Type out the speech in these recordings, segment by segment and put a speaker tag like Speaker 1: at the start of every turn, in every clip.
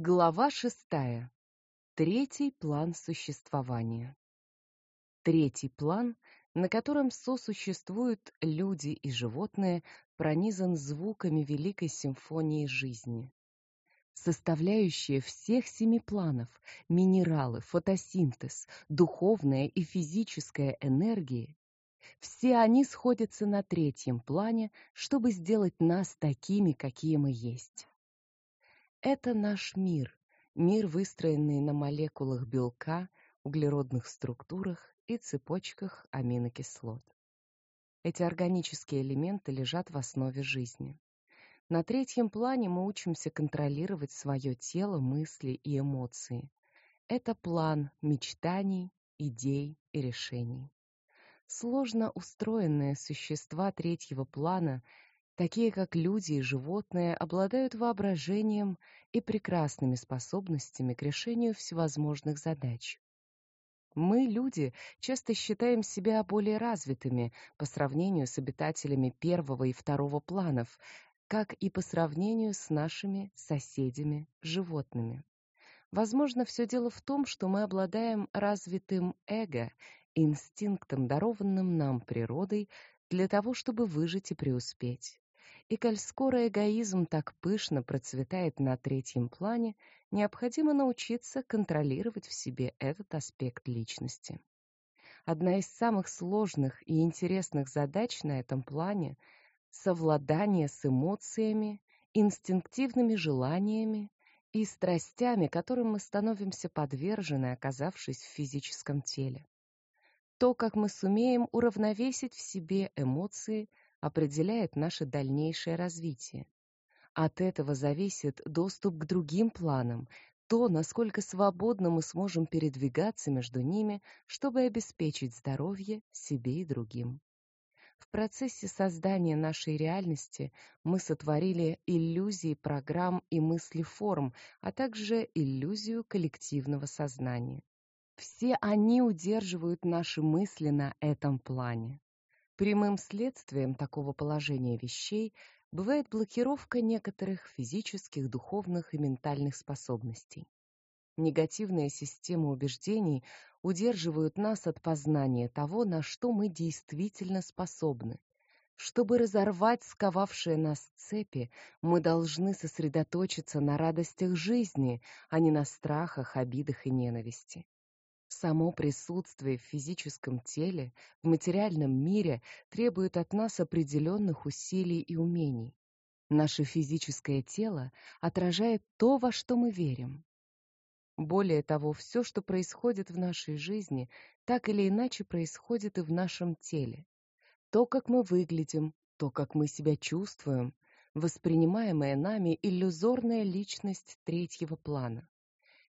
Speaker 1: Глава шестая. Третий план существования. Третий план, на котором сосуществуют люди и животные, пронизан звуками великой симфонии жизни. Составляющие всех семи планов минералы, фотосинтез, духовная и физическая энергии все они сходятся на третьем плане, чтобы сделать нас такими, какие мы есть. Это наш мир, мир, выстроенный на молекулах белка, углеродных структурах и цепочках аминокислот. Эти органические элементы лежат в основе жизни. На третьем плане мы учимся контролировать свое тело, мысли и эмоции. Это план мечтаний, идей и решений. Сложно устроенные существа третьего плана такие как люди и животные, обладают воображением и прекрасными способностями к решению всевозможных задач. Мы, люди, часто считаем себя более развитыми по сравнению с обитателями первого и второго планов, как и по сравнению с нашими соседями животными. Возможно, все дело в том, что мы обладаем развитым эго, инстинктом, дарованным нам природой для того, чтобы выжить и преуспеть. И коль скоро эгоизм так пышно процветает на третьем плане, необходимо научиться контролировать в себе этот аспект личности. Одна из самых сложных и интересных задач на этом плане совладание с эмоциями, инстинктивными желаниями и страстями, которым мы становимся подвержены, оказавшись в физическом теле. То, как мы сумеем уравновесить в себе эмоции, определяет наше дальнейшее развитие. От этого зависит доступ к другим планам, то, насколько свободно мы сможем передвигаться между ними, чтобы обеспечить здоровье себе и другим. В процессе создания нашей реальности мы сотворили иллюзии программ и мыслеформ, а также иллюзию коллективного сознания. Все они удерживают наши мысли на этом плане. Прямым следствием такого положения вещей бывает блокировка некоторых физических, духовных и ментальных способностей. Негативные системы убеждений удерживают нас от познания того, на что мы действительно способны. Чтобы разорвать сковавшие нас цепи, мы должны сосредоточиться на радостях жизни, а не на страхах, обидах и ненависти. Само присутствие в физическом теле, в материальном мире требует от нас определенных усилий и умений. Наше физическое тело отражает то, во что мы верим. Более того, все, что происходит в нашей жизни, так или иначе происходит и в нашем теле. То, как мы выглядим, то, как мы себя чувствуем, воспринимаемая нами иллюзорная личность третьего плана.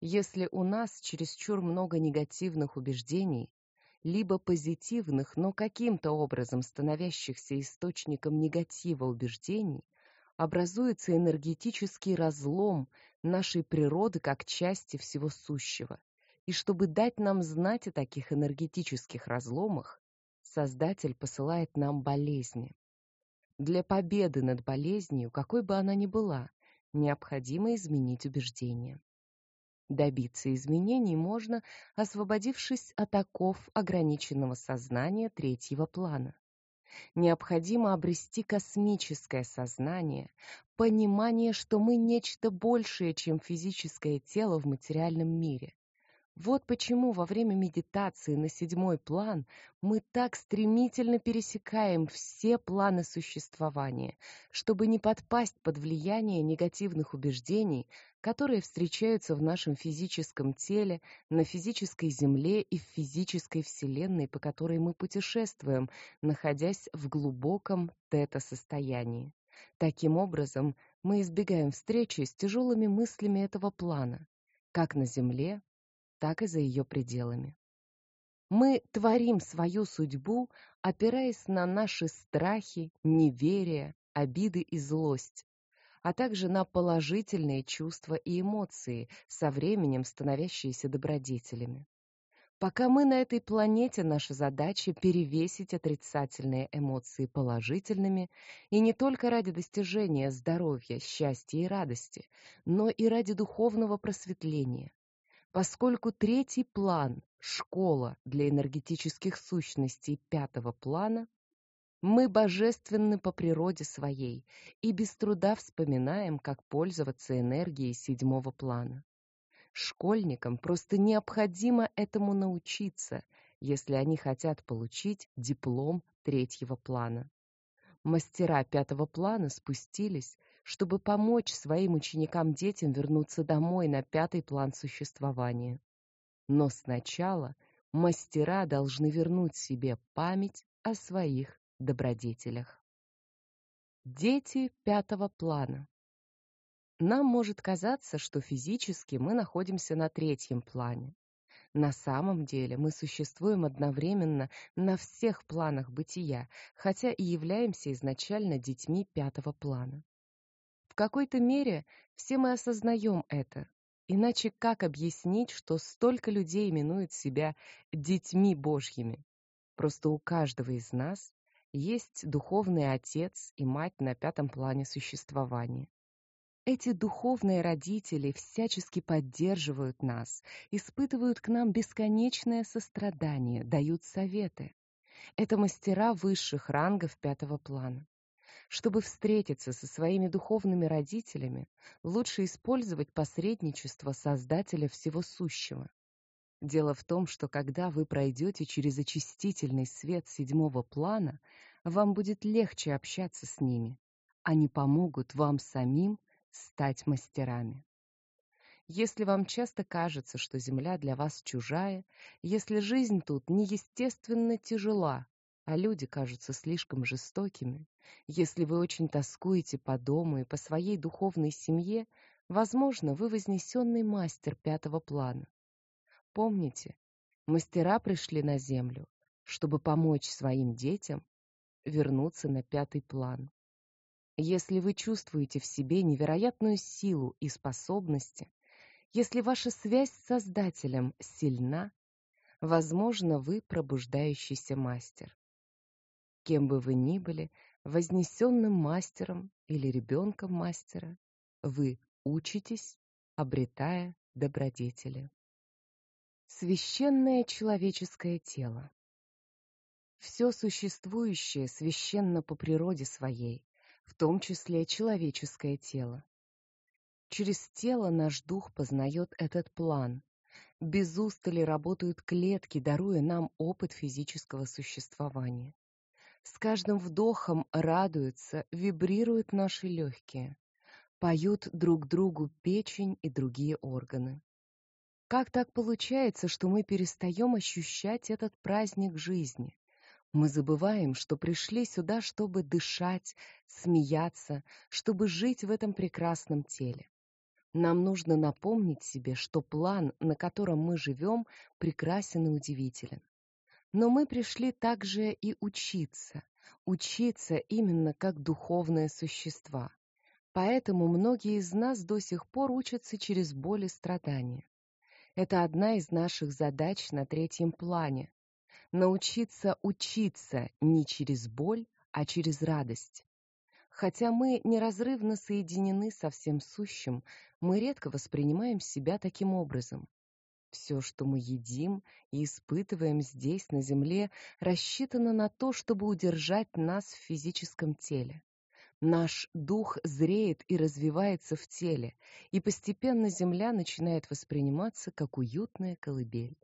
Speaker 1: Если у нас чересчур много негативных убеждений, либо позитивных, но каким-то образом становящихся источником негатива убеждений, образуется энергетический разлом нашей природы как части всего сущего. И чтобы дать нам знать о таких энергетических разломах, Создатель посылает нам болезни. Для победы над болезнью, какой бы она ни была, необходимо изменить убеждения. Добиться изменений можно, освободившись от оков ограниченного сознания третьего плана. Необходимо обрести космическое сознание, понимание, что мы нечто большее, чем физическое тело в материальном мире. Вот почему во время медитации на седьмой план мы так стремительно пересекаем все планы существования, чтобы не подпасть под влияние негативных убеждений, которые встречаются в нашем физическом теле, на физической земле и в физической вселенной, по которой мы путешествуем, находясь в глубоком тета-состоянии. Таким образом, мы избегаем встречи с тяжелыми мыслями этого плана, как на земле, так и за ее пределами. Мы творим свою судьбу, опираясь на наши страхи, неверие, обиды и злость, а также на положительные чувства и эмоции, со временем становящиеся добродетелями. Пока мы на этой планете, наша задача перевесить отрицательные эмоции положительными, и не только ради достижения здоровья, счастья и радости, но и ради духовного просветления. Поскольку третий план школа для энергетических сущностей пятого плана, мы божественны по природе своей и без труда вспоминаем, как пользоваться энергией седьмого плана. Школьникам просто необходимо этому научиться, если они хотят получить диплом третьего плана. Мастера пятого плана спустились, чтобы помочь своим ученикам-детям вернуться домой на пятый план существования. Но сначала мастера должны вернуть себе память о своих добродетелях. Дети пятого плана. Нам может казаться, что физически мы находимся на третьем плане. На самом деле мы существуем одновременно на всех планах бытия, хотя и являемся изначально детьми пятого плана. В какой-то мере все мы осознаем это. Иначе как объяснить, что столько людей именуют себя детьми Божьими? Просто у каждого из нас есть духовный отец и мать на пятом плане существования. Эти духовные родители всячески поддерживают нас, испытывают к нам бесконечное сострадание, дают советы. Это мастера высших рангов пятого плана. Чтобы встретиться со своими духовными родителями, лучше использовать посредничество Создателя всего сущего. Дело в том, что когда вы пройдете через очистительный свет седьмого плана, вам будет легче общаться с ними. Они помогут вам самим стать мастерами. Если вам часто кажется, что земля для вас чужая, если жизнь тут неестественно тяжела, а люди кажутся слишком жестокими, если вы очень тоскуете по дому и по своей духовной семье, возможно, вы вознесенный мастер пятого плана. Помните, мастера пришли на землю, чтобы помочь своим детям вернуться на пятый план. Если вы чувствуете в себе невероятную силу и способности, если ваша связь с Создателем сильна, возможно, вы пробуждающийся мастер. Кем бы вы ни были, вознесенным мастером или ребенком мастера, вы учитесь, обретая добродетели. Священное человеческое тело. Все существующее священно по природе своей, в том числе человеческое тело. Через тело наш дух познает этот план. Без устали работают клетки, даруя нам опыт физического существования. С каждым вдохом радуются, вибрируют наши легкие. Поют друг другу печень и другие органы. Как так получается, что мы перестаем ощущать этот праздник жизни? Мы забываем, что пришли сюда, чтобы дышать, смеяться, чтобы жить в этом прекрасном теле. Нам нужно напомнить себе, что план, на котором мы живем, прекрасен и удивителен. Но мы пришли также и учиться, учиться именно как духовные существа. Поэтому многие из нас до сих пор учатся через боль и страдания. Это одна из наших задач на третьем плане научиться учиться не через боль, а через радость. Хотя мы неразрывно соединены со всем сущим, мы редко воспринимаем себя таким образом. Все, что мы едим и испытываем здесь, на земле, рассчитано на то, чтобы удержать нас в физическом теле. Наш дух зреет и развивается в теле, и постепенно земля начинает восприниматься как уютная колыбель.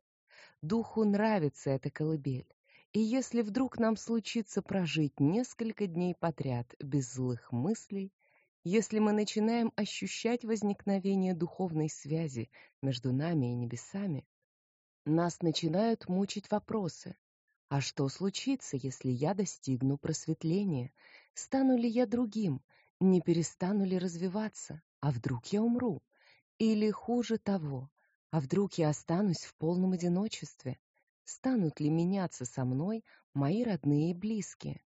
Speaker 1: Духу нравится эта колыбель. И если вдруг нам случится прожить несколько дней подряд без злых мыслей, если мы начинаем ощущать возникновение духовной связи между нами и небесами, нас начинают мучить вопросы. А что случится, если я достигну просветления? Стану ли я другим? Не перестану ли развиваться? А вдруг я умру? Или хуже того, а вдруг я останусь в полном одиночестве? Станут ли меняться со мной мои родные и близкие?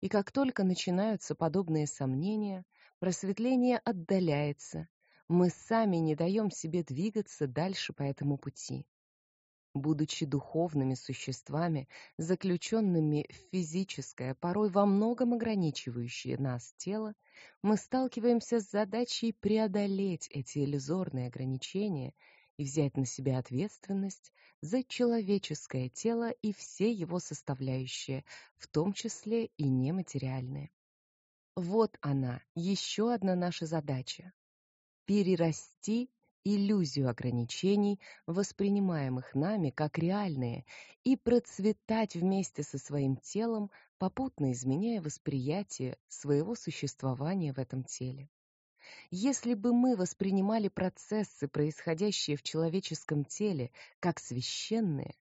Speaker 1: И как только начинаются подобные сомнения, просветление отдаляется. Мы сами не даем себе двигаться дальше по этому пути. Будучи духовными существами, заключенными в физическое, порой во многом ограничивающее нас тело, мы сталкиваемся с задачей преодолеть эти иллюзорные ограничения и взять на себя ответственность за человеческое тело и все его составляющие, в том числе и нематериальные. Вот она, еще одна наша задача перерасти иллюзию ограничений, воспринимаемых нами как реальные, и процветать вместе со своим телом, попутно изменяя восприятие своего существования в этом теле. Если бы мы воспринимали процессы, происходящие в человеческом теле, как священные,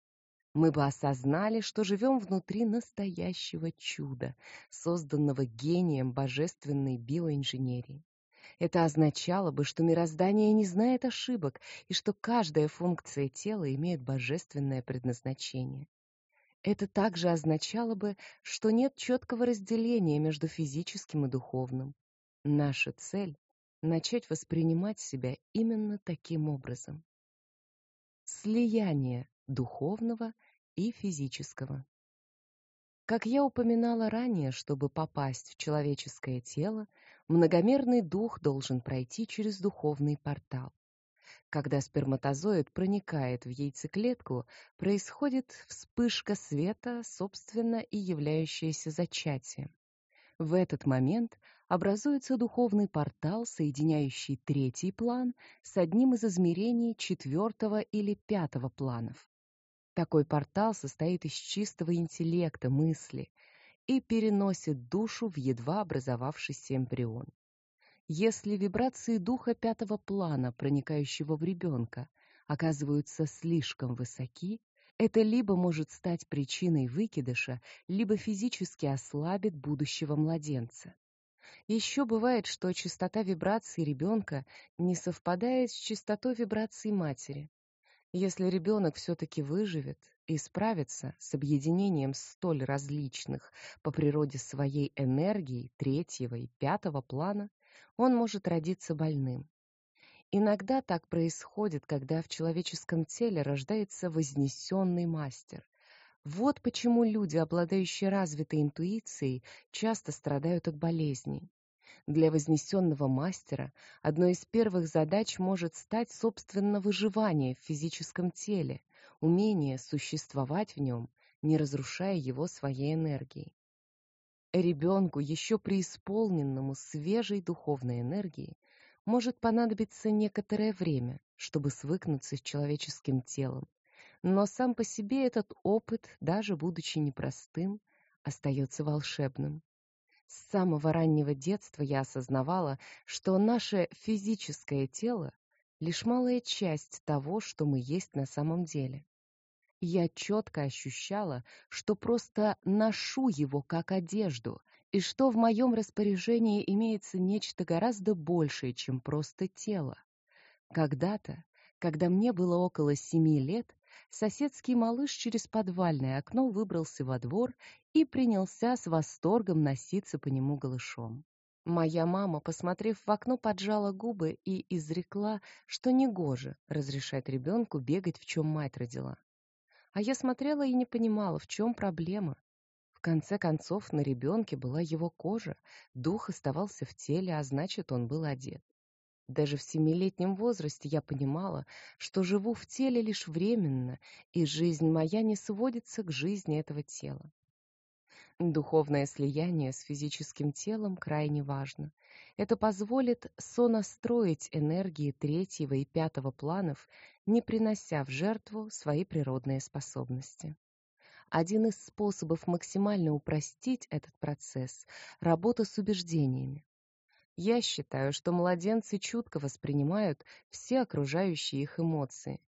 Speaker 1: мы бы осознали, что живем внутри настоящего чуда, созданного гением божественной биоинженерии. Это означало бы, что мироздание не знает ошибок и что каждая функция тела имеет божественное предназначение. Это также означало бы, что нет четкого разделения между физическим и духовным. Наша цель начать воспринимать себя именно таким образом. Слияние духовного и физического. Как я упоминала ранее, чтобы попасть в человеческое тело, многомерный дух должен пройти через духовный портал. Когда сперматозоид проникает в яйцеклетку, происходит вспышка света, собственно и являющаяся зачатием. В этот момент образуется духовный портал, соединяющий третий план с одним из измерений четвертого или пятого планов. Такой портал состоит из чистого интеллекта, мысли и переносит душу в едва образовавшийся эмбрион. Если вибрации духа пятого плана, проникающего в ребенка, оказываются слишком высоки, это либо может стать причиной выкидыша, либо физически ослабит будущего младенца. Еще бывает, что частота вибраций ребенка не совпадает с частотой вибраций матери. Если ребенок все-таки выживет и справится с объединением столь различных по природе своей энергий третьего и пятого плана, он может родиться больным. Иногда так происходит, когда в человеческом теле рождается вознесенный мастер. Вот почему люди, обладающие развитой интуицией, часто страдают от болезней. Для вознесенного мастера одной из первых задач может стать собственно выживание в физическом теле, умение существовать в нем, не разрушая его своей энергией. Ребенку, еще преисполненному свежей духовной энергией, может понадобиться некоторое время, чтобы свыкнуться с человеческим телом. Но сам по себе этот опыт, даже будучи непростым, остается волшебным. С самого раннего детства я осознавала, что наше физическое тело лишь малая часть того, что мы есть на самом деле. Я четко ощущала, что просто ношу его как одежду, и что в моем распоряжении имеется нечто гораздо большее, чем просто тело. Когда-то, когда мне было около семи лет, соседский малыш через подвальное окно выбрался во двор и принялся с восторгом носиться по нему голышом. Моя мама, посмотрев в окно, поджала губы и изрекла, что негоже разрешать ребенку бегать, в чем мать родила. А я смотрела и не понимала, в чем проблема. В конце концов, на ребенке была его кожа, дух оставался в теле, а значит, он был одет. Даже в семилетнем возрасте я понимала, что живу в теле лишь временно, и жизнь моя не сводится к жизни этого тела. Духовное слияние с физическим телом крайне важно. Это позволит сонастроить энергии третьего и пятого планов, не принося в жертву свои природные способности. Один из способов максимально упростить этот процесс – работа с убеждениями. Я считаю, что младенцы чутко воспринимают все окружающие их эмоции.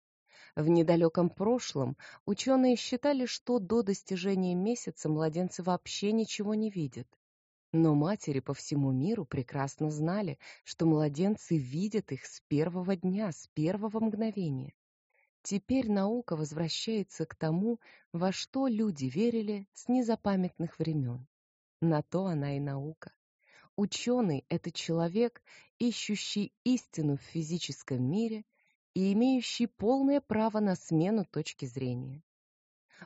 Speaker 1: В недалеком прошлом ученые считали, что до достижения месяца младенцы вообще ничего не видят. Но матери по всему миру прекрасно знали, что младенцы видят их с первого дня, с первого мгновения. Теперь наука возвращается к тому, во что люди верили с незапамятных времен. На то она и наука. Ученый — это человек, ищущий истину в физическом мире и имеющий полное право на смену точки зрения.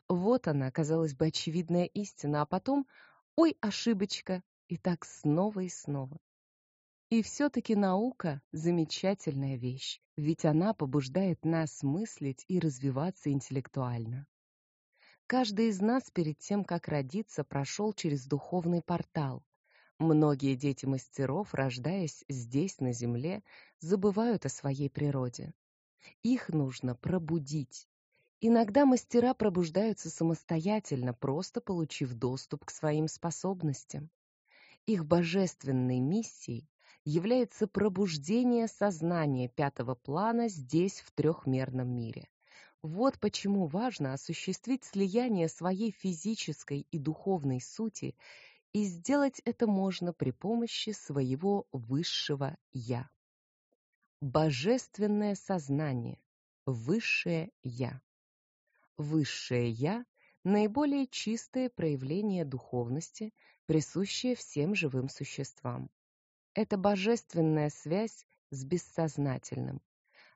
Speaker 1: Вот она, казалось бы, очевидная истина, а потом «Ой, ошибочка!» и так снова и снова. И все-таки наука — замечательная вещь, ведь она побуждает нас мыслить и развиваться интеллектуально. Каждый из нас перед тем, как родиться, прошел через духовный портал. Многие дети мастеров, рождаясь здесь, на земле, забывают о своей природе. Их нужно пробудить. Иногда мастера пробуждаются самостоятельно, просто получив доступ к своим способностям. Их божественной миссией является пробуждение сознания пятого плана здесь, в трехмерном мире. Вот почему важно осуществить слияние своей физической и духовной сути, и сделать это можно при помощи своего высшего «я». Божественное сознание, высшее «я». Высшее «я» — наиболее чистое проявление духовности, присущее всем живым существам. Это божественная связь с бессознательным.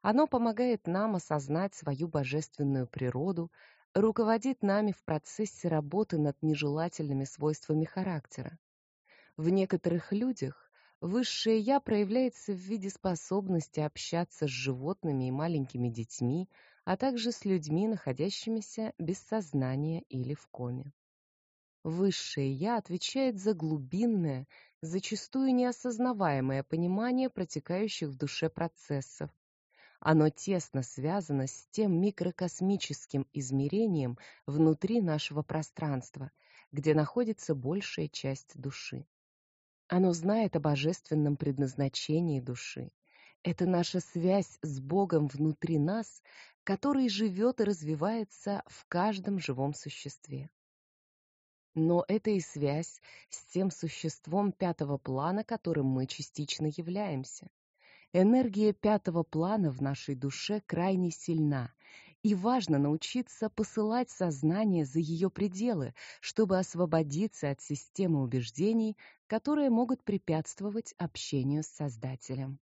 Speaker 1: Оно помогает нам осознать свою божественную природу, руководит нами в процессе работы над нежелательными свойствами характера. В некоторых людях высшее «я» проявляется в виде способности общаться с животными и маленькими детьми, а также с людьми, находящимися без сознания или в коме. Высшее «я» отвечает за глубинное, зачастую неосознаваемое понимание протекающих в душе процессов. Оно тесно связано с тем микрокосмическим измерением внутри нашего пространства, где находится большая часть души. Оно знает о божественном предназначении души. Это наша связь с Богом внутри нас, который живет и развивается в каждом живом существе. Но это и связь с тем существом пятого плана, которым мы частично являемся. Энергия пятого плана в нашей душе крайне сильна, и важно научиться посылать сознание за ее пределы, чтобы освободиться от системы убеждений, которые могут препятствовать общению с Создателем.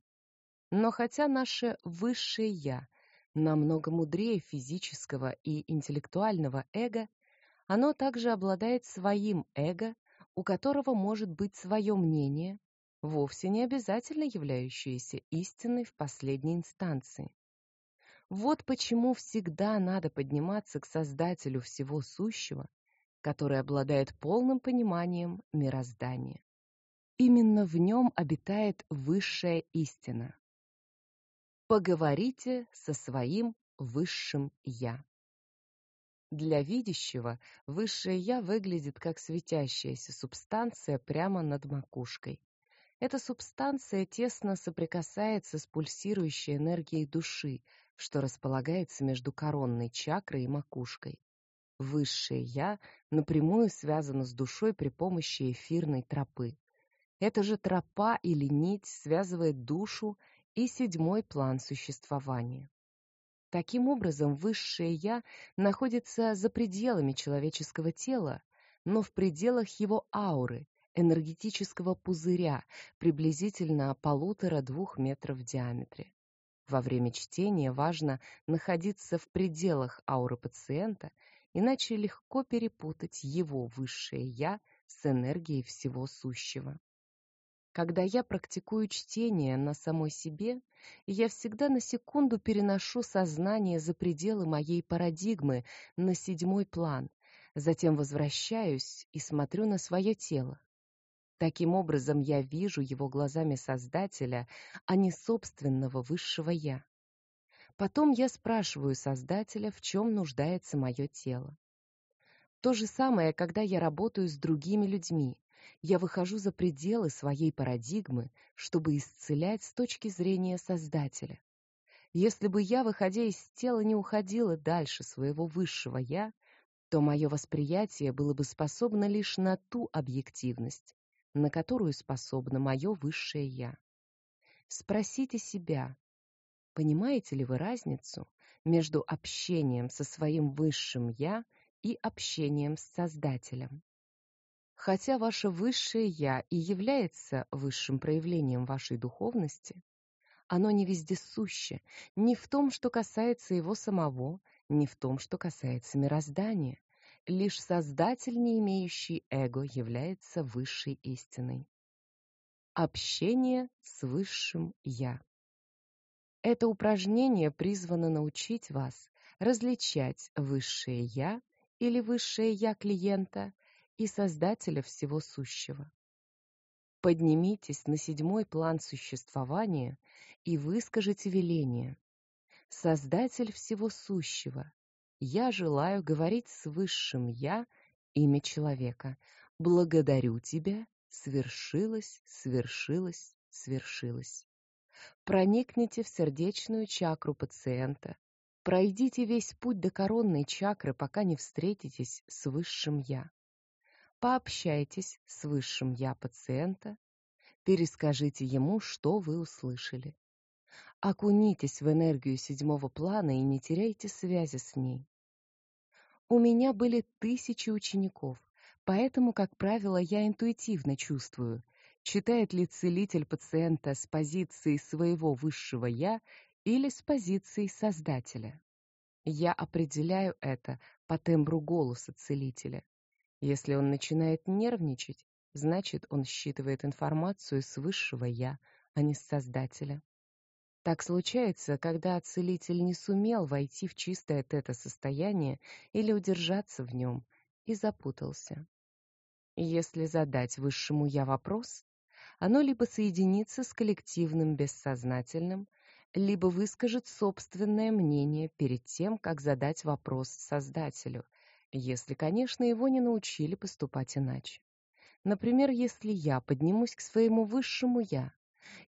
Speaker 1: Но хотя наше высшее «я» намного мудрее физического и интеллектуального эго, оно также обладает своим эго, у которого может быть свое мнение, вовсе не обязательно являющееся истиной в последней инстанции. Вот почему всегда надо подниматься к Создателю всего сущего, который обладает полным пониманием мироздания. Именно в нем обитает высшая истина. Поговорите со своим высшим «я». Для видящего высшее «я» выглядит как светящаяся субстанция прямо над макушкой. Эта субстанция тесно соприкасается с пульсирующей энергией души, что располагается между коронной чакрой и макушкой. Высшее «я» напрямую связано с душой при помощи эфирной тропы. Эта же тропа или нить связывает душу и седьмой план существования. Таким образом, высшее «я» находится за пределами человеческого тела, но в пределах его ауры, энергетического пузыря, приблизительно полутора-двух метров в диаметре. Во время чтения важно находиться в пределах ауры пациента, иначе легко перепутать его высшее «я» с энергией всего сущего. Когда я практикую чтение на самой себе, я всегда на секунду переношу сознание за пределы моей парадигмы на седьмой план, затем возвращаюсь и смотрю на свое тело. Таким образом, я вижу его глазами Создателя, а не собственного высшего «я». Потом я спрашиваю Создателя, в чем нуждается мое тело. То же самое, когда я работаю с другими людьми я выхожу за пределы своей парадигмы, чтобы исцелять с точки зрения Создателя. Если бы я, выходя из тела, не уходила дальше своего высшего «я», то мое восприятие было бы способно лишь на ту объективность, на которую способно мое высшее «я». Спросите себя, понимаете ли вы разницу между общением со своим высшим «я» и общением с Создателем? Хотя ваше высшее «я» и является высшим проявлением вашей духовности, Оно не вездесуще, ни в том, что касается его самого, ни в том, что касается мироздания. Лишь Создатель, не имеющий эго, является высшей истиной. Общение с высшим Я. Это упражнение призвано научить вас различать высшее Я или высшее Я клиента и Создателя всего сущего. Поднимитесь на седьмой план существования и выскажите веление. Создатель всего сущего, я желаю говорить с высшим Я, имя человека. Благодарю тебя, свершилось, свершилось, свершилось. Проникните в сердечную чакру пациента. Пройдите весь путь до коронной чакры, пока не встретитесь с высшим Я пообщайтесь с высшим я пациента, перескажите ему, что вы услышали. Окунитесь в энергию седьмого плана и не теряйте связи с ней. У меня были тысячи учеников, поэтому, как правило, я интуитивно чувствую, читает ли целитель пациента с позиции своего высшего я или с позиции создателя. Я определяю это по тембру голоса целителя. Если он начинает нервничать, значит, он считывает информацию с высшего я, а не с создателя. Так случается, когда целитель не сумел войти в чистое тета-состояние или удержаться в нем и запутался. Если задать высшему я вопрос, оно либо соединится с коллективным бессознательным, либо выскажет собственное мнение перед тем, как задать вопрос создателю, если, конечно, его не научили поступать иначе. Например, если я поднимусь к своему высшему я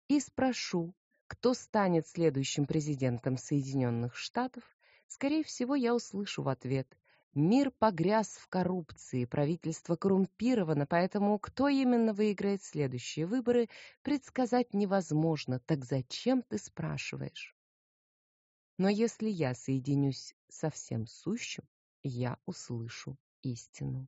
Speaker 1: и спрошу, кто станет следующим президентом Соединенных Штатов, скорее всего, я услышу в ответ: мир погряз в коррупции, правительство коррумпировано, поэтому кто именно выиграет следующие выборы, предсказать невозможно. Так зачем ты спрашиваешь? Но если я соединюсь со всем сущим, я услышу истину.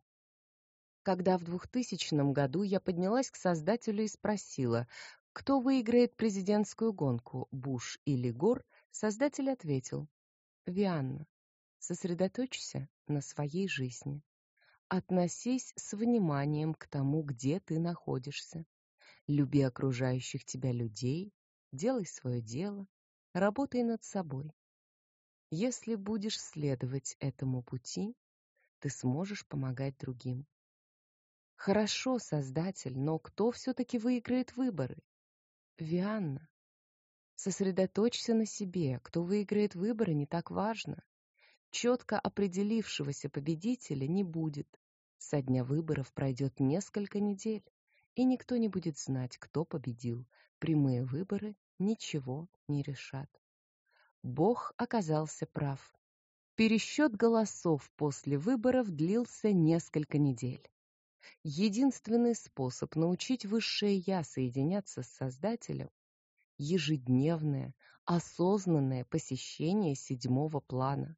Speaker 1: Когда в 2000 году я поднялась к создателю и спросила, кто выиграет президентскую гонку, Буш или Гор, создатель ответил: "Вианна, сосредоточься на своей жизни. Относись с вниманием к тому, где ты находишься. Люби окружающих тебя людей, делай свое дело, работай над собой. Если будешь следовать этому пути, ты сможешь помогать другим. Хорошо, Создатель, но кто все-таки выиграет выборы? Вианна. Сосредоточься на себе. Кто выиграет выборы, не так важно. Четко определившегося победителя не будет. Со дня выборов пройдет несколько недель, и никто не будет знать, кто победил. Прямые выборы ничего не решат. Бог оказался прав. Пересчет голосов после выборов длился несколько недель. Единственный способ научить высшее я соединяться с Создателем ежедневное, осознанное посещение седьмого плана.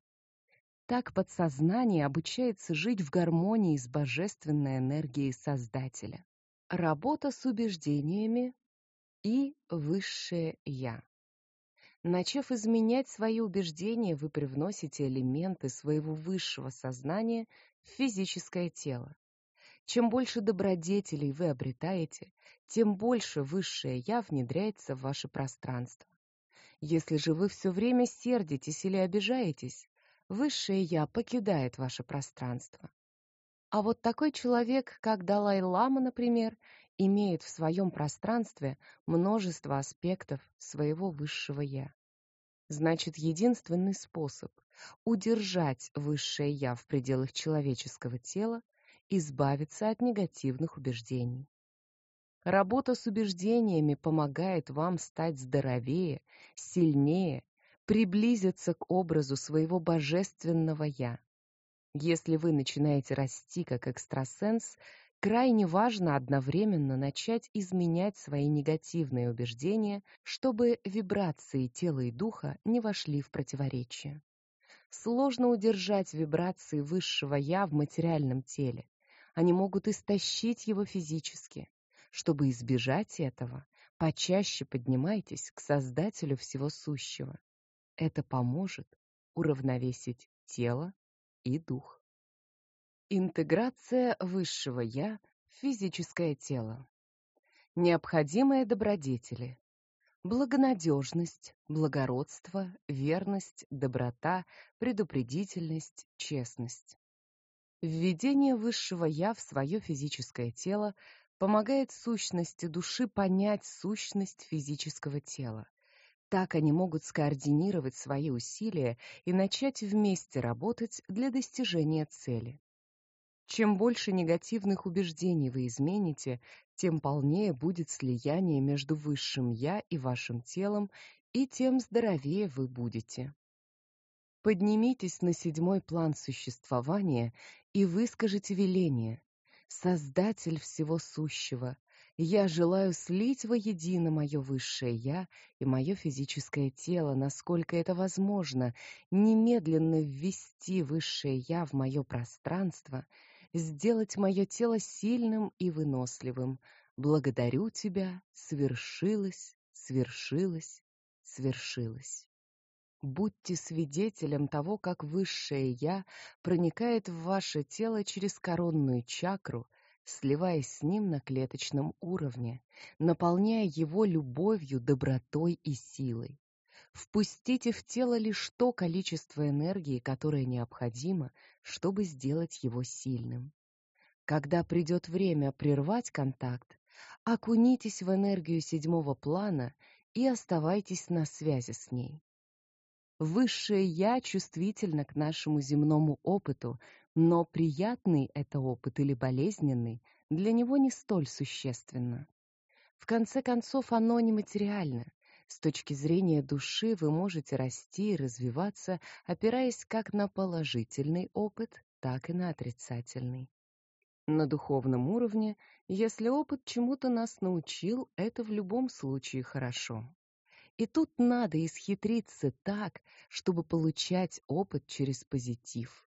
Speaker 1: Так подсознание обучается жить в гармонии с божественной энергией Создателя. Работа с убеждениями и высшее я. Начав изменять свои убеждения, вы привносите элементы своего высшего сознания в физическое тело. Чем больше добродетелей вы обретаете, тем больше высшее я внедряется в ваше пространство. Если же вы все время сердитесь или обижаетесь, высшее я покидает ваше пространство. А вот такой человек, как Далай-лама, например, имеет в своем пространстве множество аспектов своего высшего я. Значит, единственный способ удержать высшее я в пределах человеческого тела избавиться от негативных убеждений. Работа с убеждениями помогает вам стать здоровее, сильнее, приблизиться к образу своего божественного я. Если вы начинаете расти как экстрасенс, Крайне важно одновременно начать изменять свои негативные убеждения, чтобы вибрации тела и духа не вошли в противоречие. Сложно удержать вибрации высшего я в материальном теле. Они могут истощить его физически. Чтобы избежать этого, Почаще поднимайтесь к Создателю всего сущего. Это поможет уравновесить тело и дух. Интеграция высшего я в физическое тело. Необходимые добродетели: благонадежность, благородство, верность, доброта, предупредительность, честность. Введение высшего я в свое физическое тело помогает сущности души понять сущность физического тела. Так они могут скоординировать свои усилия и начать вместе работать для достижения цели. Чем больше негативных убеждений вы измените, тем полнее будет слияние между высшим я и вашим телом, и тем здоровее вы будете. Поднимитесь на седьмой план существования и выскажите веление: Создатель всего сущего, я желаю слить воедино мое высшее я и мое физическое тело, насколько это возможно, немедленно ввести высшее я в мое пространство, сделать мое тело сильным и выносливым. Благодарю тебя, свершилось, свершилось, свершилось. Будьте свидетелем того, как высшее я проникает в ваше тело через коронную чакру, сливаясь с ним на клеточном уровне, наполняя его любовью, добротой и силой. Впустите в тело лишь то количество энергии, которое необходимо, чтобы сделать его сильным. Когда придет время прервать контакт, окунитесь в энергию седьмого плана и оставайтесь на связи с ней. Высшее я чувствительно к нашему земному опыту, но приятный это опыт или болезненный для него не столь существенно. В конце концов, оно нематериально. С точки зрения души вы можете расти и развиваться, опираясь как на положительный опыт, так и на отрицательный. На духовном уровне, если опыт чему-то нас научил, это в любом случае хорошо. И тут надо исхитриться так, чтобы получать опыт через позитив.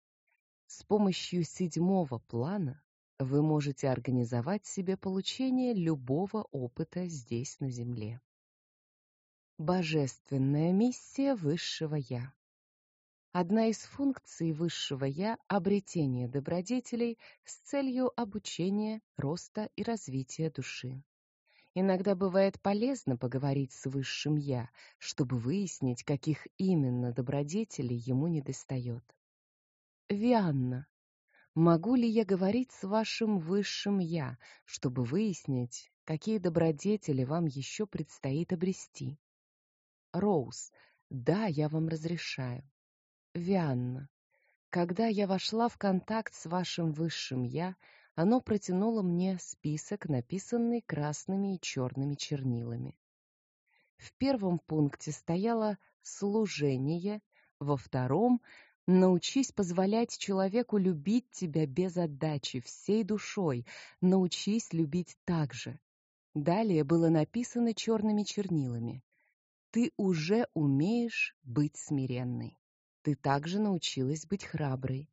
Speaker 1: С помощью седьмого плана вы можете организовать себе получение любого опыта здесь на земле. Божественная миссия высшего я. Одна из функций высшего я обретение добродетелей с целью обучения, роста и развития души. Иногда бывает полезно поговорить с высшим я, чтобы выяснить, каких именно добродетелей ему недостает. Вианна, могу ли я говорить с вашим высшим я, чтобы выяснить, какие добродетели вам еще предстоит обрести? Роуз, да, я вам разрешаю. Вианна, когда я вошла в контакт с вашим высшим я, оно протянуло мне список, написанный красными и черными чернилами. В первом пункте стояло служение, во втором научись позволять человеку любить тебя без отдачи, всей душой, научись любить так же. Далее было написано черными чернилами: ты уже умеешь быть смиренной. Ты также научилась быть храброй.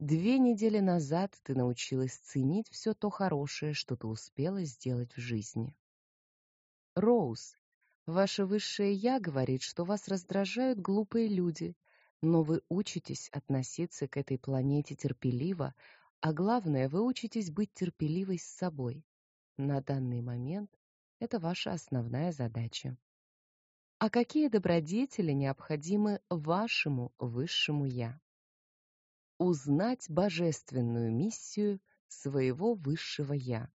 Speaker 1: Две недели назад ты научилась ценить все то хорошее, что ты успела сделать в жизни. Роуз, ваше высшее я говорит, что вас раздражают глупые люди, но вы учитесь относиться к этой планете терпеливо, а главное, вы учитесь быть терпеливой с собой. На данный момент это ваша основная задача. А какие добродетели необходимы вашему высшему я? Узнать божественную миссию своего высшего я.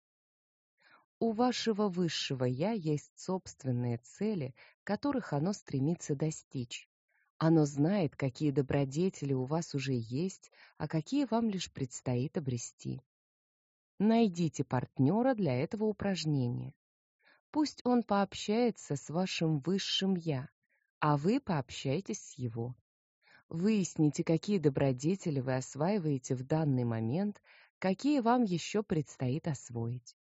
Speaker 1: У вашего высшего я есть собственные цели, которых оно стремится достичь. Оно знает, какие добродетели у вас уже есть, а какие вам лишь предстоит обрести. Найдите партнера для этого упражнения. Пусть он пообщается с вашим высшим я, а вы пообщайтесь с его. Выясните, какие добродетели вы осваиваете в данный момент, какие вам еще предстоит освоить.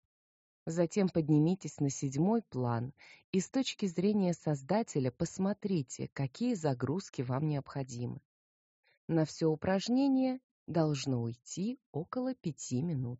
Speaker 1: Затем поднимитесь на седьмой план и с точки зрения создателя посмотрите, какие загрузки вам необходимы. На все упражнение должно уйти около пяти минут.